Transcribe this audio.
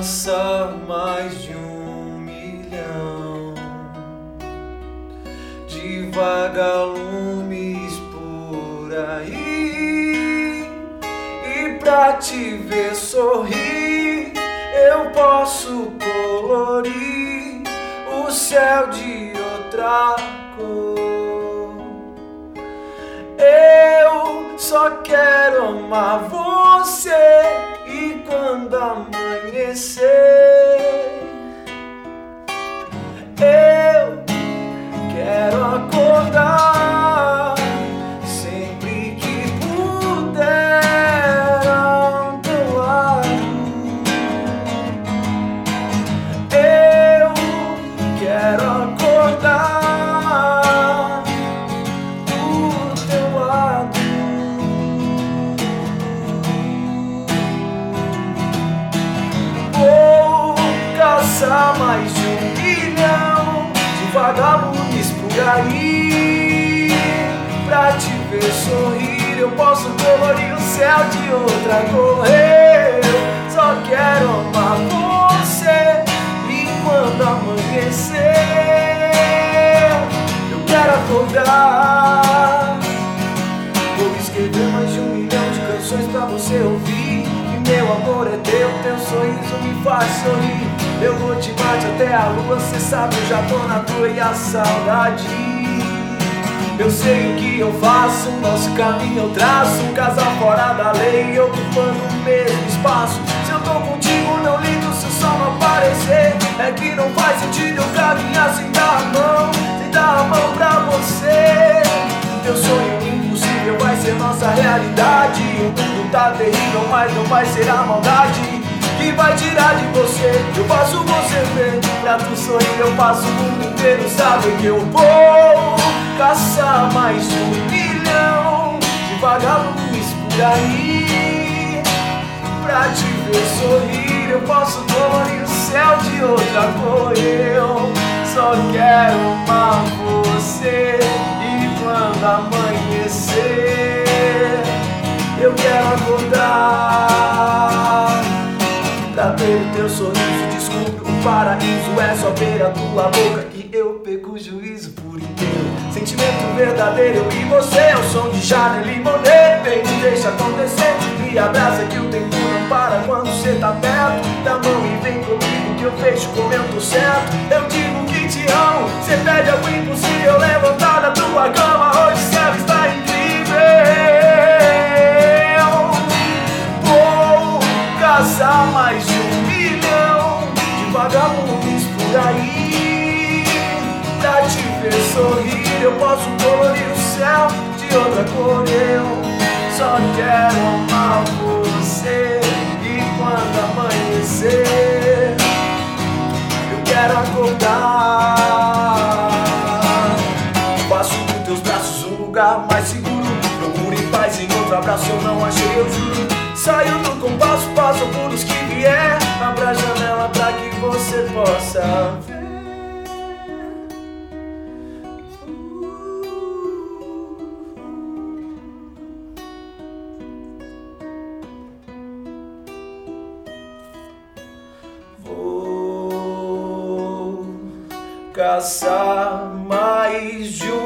caçar mais de um milhão de vagalumes por aí. E pra te ver sorrir, eu posso colorir o céu de outra cor. Eu só quero amar você mais de um milhão de vagalumes por aí. Pra te ver sorrir, eu posso colorir o céu de outra cor. Eu só quero amar você. E quando amanhecer, eu quero acordar. Vou escrever mais de um milhão de canções pra você ouvir. E meu amor é teu, teu sorriso me faz sorrir. Eu vou te bate até a lua, cê sabe, eu já tô na tua e a saudade. Eu sei o que eu faço, nosso caminho eu traço. Um casal fora da lei, ocupando o mesmo espaço. Se eu tô contigo, não ligo se o sol não aparecer. É que não faz sentido eu caminhar sem dar a mão, sem dar a mão pra você. Teu sonho impossível vai ser nossa realidade. O mundo tá terrível, mas não vai ser a maldade que vai tirar de você. Pra tu sorrir, eu passo o mundo inteiro. Sabe que eu vou caçar mais um milhão de vagalumes por aí. Pra te ver sorrir, eu posso colorir o céu de outra cor. Eu só quero amar você. E quando amanhecer, eu quero acordar. Pra ver o teu sorriso, descubro o paraíso. É só ver a tua boca que eu perco o juízo por inteiro. Sentimento verdadeiro, e você é o som de Chanel e Monet. Vem, deixa acontecer. Me abraça que o tempo não para quando cê tá perto. Dá mão e vem comigo que eu fecho como eu tô certo. Eu digo que te amo, cê pede algo impossível. Levantar vagalumes por aí. Pra te ver sorrir, eu posso colorir o céu de outra cor. Eu só quero amar você. E quando amanhecer, eu quero acordar. Faço dos teus braços um lugar mais seguro. Procuro em paz em outro abraço, eu não achei, eu juro. Saio do compasso, passo por os que vier. Abra você possa ver. Vou caçar mais de um